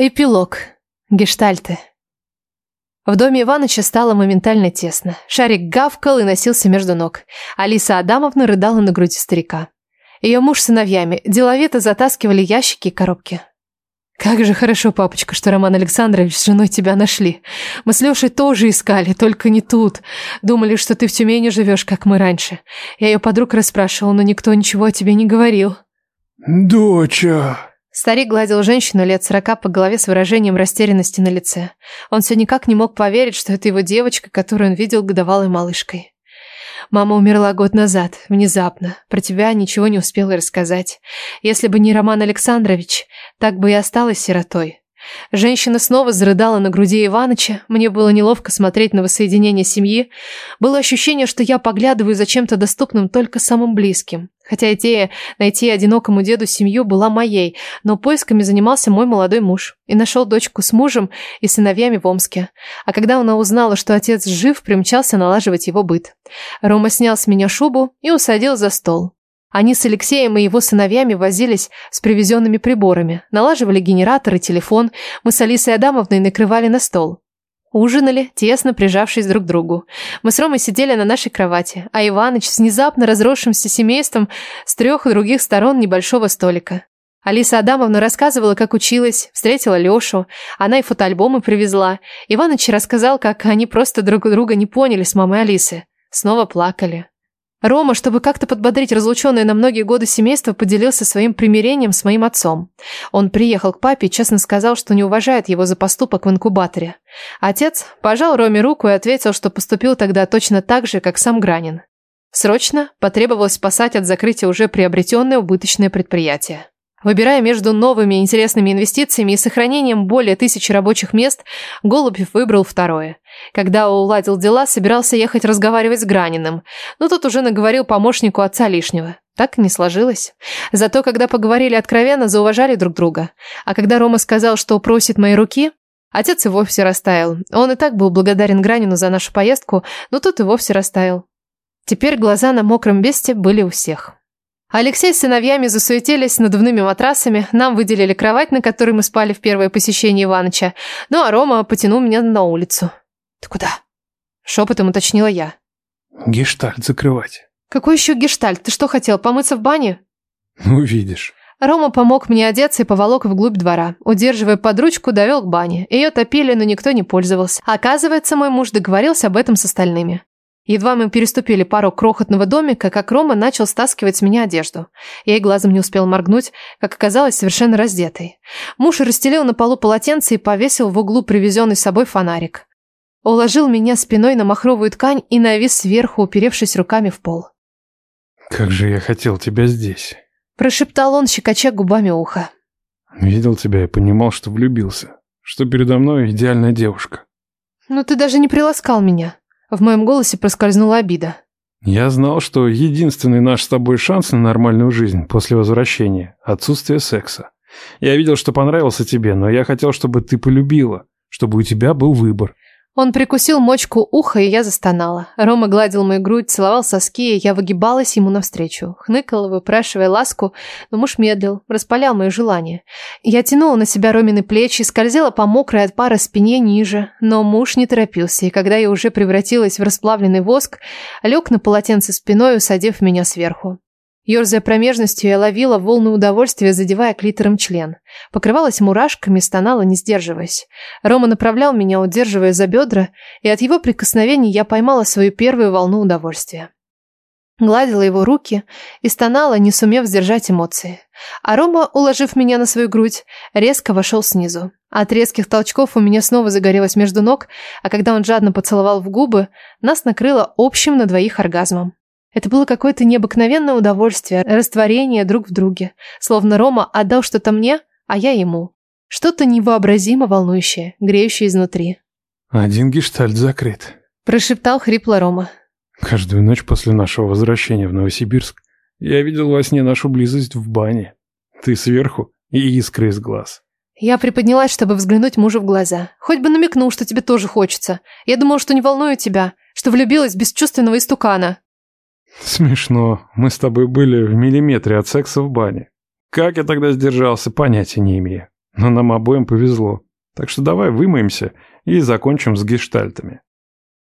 Эпилог. Гештальты. В доме Иваныча стало моментально тесно. Шарик гавкал и носился между ног. Алиса Адамовна рыдала на груди старика. Ее муж с сыновьями деловито затаскивали ящики и коробки. «Как же хорошо, папочка, что Роман Александрович с женой тебя нашли. Мы с Лешей тоже искали, только не тут. Думали, что ты в Тюмени живешь, как мы раньше. Я ее подруг расспрашивала, но никто ничего о тебе не говорил». «Доча!» Старик гладил женщину лет сорока по голове с выражением растерянности на лице. Он все никак не мог поверить, что это его девочка, которую он видел годовалой малышкой. Мама умерла год назад, внезапно. Про тебя ничего не успела рассказать. Если бы не Роман Александрович, так бы и осталась сиротой. Женщина снова зарыдала на груди Иваныча. Мне было неловко смотреть на воссоединение семьи. Было ощущение, что я поглядываю за чем-то доступным только самым близким. Хотя идея найти одинокому деду семью была моей, но поисками занимался мой молодой муж. И нашел дочку с мужем и сыновьями в Омске. А когда она узнала, что отец жив, примчался налаживать его быт. Рома снял с меня шубу и усадил за стол. Они с Алексеем и его сыновьями возились с привезенными приборами, налаживали генератор и телефон, мы с Алисой Адамовной накрывали на стол. Ужинали, тесно прижавшись друг к другу. Мы с Ромой сидели на нашей кровати, а Иваныч с внезапно разросшимся семейством с трех других сторон небольшого столика. Алиса Адамовна рассказывала, как училась, встретила Лешу, она и фотоальбомы привезла. Иваныч рассказал, как они просто друг друга не поняли с мамой Алисы. Снова плакали. Рома, чтобы как-то подбодрить разлученное на многие годы семейство, поделился своим примирением с моим отцом. Он приехал к папе и честно сказал, что не уважает его за поступок в инкубаторе. Отец пожал Роме руку и ответил, что поступил тогда точно так же, как сам Гранин. Срочно потребовалось спасать от закрытия уже приобретенное убыточное предприятие. Выбирая между новыми интересными инвестициями и сохранением более тысячи рабочих мест, Голубев выбрал второе. Когда уладил дела, собирался ехать разговаривать с Граниным, но тут уже наговорил помощнику отца лишнего. Так не сложилось. Зато, когда поговорили откровенно, зауважали друг друга. А когда Рома сказал, что просит моей руки, отец и вовсе растаял. Он и так был благодарен Гранину за нашу поездку, но тут и вовсе растаял. Теперь глаза на мокром месте были у всех. Алексей с сыновьями засуетились надувными матрасами, нам выделили кровать, на которой мы спали в первое посещение Иваныча, ну а Рома потянул меня на улицу. «Ты куда?» – шепотом уточнила я. «Гештальт закрывать». «Какой еще гештальт? Ты что хотел, помыться в бане?» «Увидишь». Рома помог мне одеться и поволок вглубь двора. Удерживая под ручку, довел к бане. Ее топили, но никто не пользовался. Оказывается, мой муж договорился об этом с остальными. Едва мы переступили порог крохотного домика, как Рома начал стаскивать с меня одежду. Я и глазом не успел моргнуть, как оказалось, совершенно раздетой. Муж расстелил на полу полотенце и повесил в углу привезенный с собой фонарик. Уложил меня спиной на махровую ткань и навис сверху, уперевшись руками в пол. «Как же я хотел тебя здесь!» Прошептал он, щекоча губами ухо. «Видел тебя и понимал, что влюбился. Что передо мной идеальная девушка». «Ну ты даже не приласкал меня». В моем голосе проскользнула обида. «Я знал, что единственный наш с тобой шанс на нормальную жизнь после возвращения – отсутствие секса. Я видел, что понравился тебе, но я хотел, чтобы ты полюбила, чтобы у тебя был выбор. Он прикусил мочку уха, и я застонала. Рома гладил мою грудь, целовал соски, и я выгибалась ему навстречу. Хныкала, выпрашивая ласку, но муж медлил, распалял мое желание. Я тянула на себя Ромины плечи, скользила по мокрой от пара спине ниже, но муж не торопился, и когда я уже превратилась в расплавленный воск, лег на полотенце спиной, усадив меня сверху. Ёрзая промежностью, я ловила волну удовольствия, задевая клитором член. Покрывалась мурашками, стонала, не сдерживаясь. Рома направлял меня, удерживая за бедра, и от его прикосновений я поймала свою первую волну удовольствия. Гладила его руки и стонала, не сумев сдержать эмоции. А Рома, уложив меня на свою грудь, резко вошел снизу. От резких толчков у меня снова загорелось между ног, а когда он жадно поцеловал в губы, нас накрыло общим на двоих оргазмом. Это было какое-то необыкновенное удовольствие, растворение друг в друге. Словно Рома отдал что-то мне, а я ему. Что-то невообразимо волнующее, греющее изнутри. «Один гештальт закрыт», – прошептал хрипло Рома. «Каждую ночь после нашего возвращения в Новосибирск я видел во сне нашу близость в бане. Ты сверху и искры из глаз». Я приподнялась, чтобы взглянуть мужу в глаза. Хоть бы намекнул, что тебе тоже хочется. Я думала, что не волную тебя, что влюбилась в бесчувственного истукана. Смешно. Мы с тобой были в миллиметре от секса в бане. Как я тогда сдержался, понятия не имею. Но нам обоим повезло. Так что давай вымоемся и закончим с гештальтами.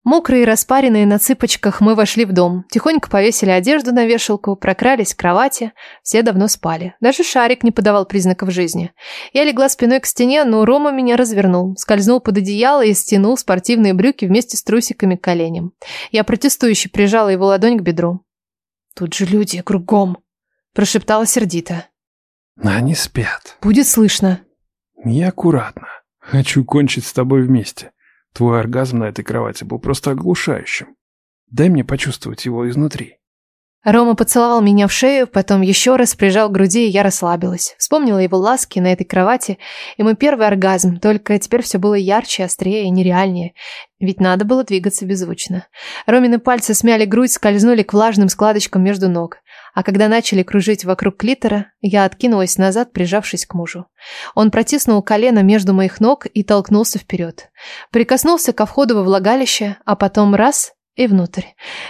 Мокрые и распаренные на цыпочках мы вошли в дом, тихонько повесили одежду на вешалку, прокрались к кровати. Все давно спали. Даже шарик не подавал признаков жизни. Я легла спиной к стене, но Рома меня развернул, скользнул под одеяло и стянул спортивные брюки вместе с трусиками к коленям. Я протестующе прижала его ладонь к бедру. «Тут же люди кругом», – прошептала сердито. «Они спят». «Будет слышно». «Я аккуратно. Хочу кончить с тобой вместе». Твой оргазм на этой кровати был просто оглушающим. Дай мне почувствовать его изнутри. Рома поцеловал меня в шею, потом еще раз прижал к груди, и я расслабилась. Вспомнила его ласки на этой кровати, и мой первый оргазм, только теперь все было ярче, острее и нереальнее. Ведь надо было двигаться беззвучно. Ромины пальцы смяли грудь, скользнули к влажным складочкам между ног. А когда начали кружить вокруг клитора, я откинулась назад, прижавшись к мужу. Он протиснул колено между моих ног и толкнулся вперед. Прикоснулся ко входу во влагалище, а потом раз и внутрь.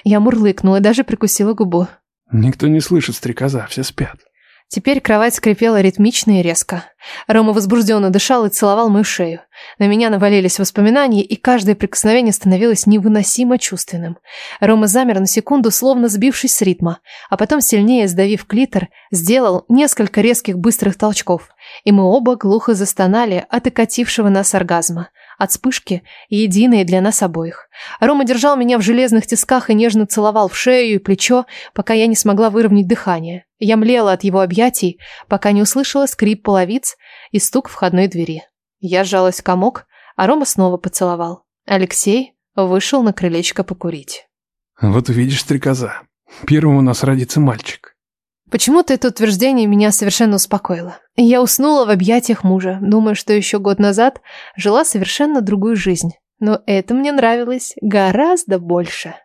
Я мурлыкнула даже прикусила губу. «Никто не слышит стрекоза, все спят». Теперь кровать скрипела ритмично и резко. Рома возбужденно дышал и целовал мою шею. На меня навалились воспоминания, и каждое прикосновение становилось невыносимо чувственным. Рома замер на секунду, словно сбившись с ритма, а потом, сильнее сдавив клитор, сделал несколько резких быстрых толчков, и мы оба глухо застонали от окатившего нас оргазма от вспышки, единые для нас обоих. Рома держал меня в железных тисках и нежно целовал в шею и плечо, пока я не смогла выровнять дыхание. Я млела от его объятий, пока не услышала скрип половиц и стук входной двери. Я сжалась в комок, а Рома снова поцеловал. Алексей вышел на крылечко покурить. «Вот увидишь, стрекоза. Первым у нас родится мальчик». Почему-то это утверждение меня совершенно успокоило. Я уснула в объятиях мужа, думая, что еще год назад жила совершенно другую жизнь. Но это мне нравилось гораздо больше.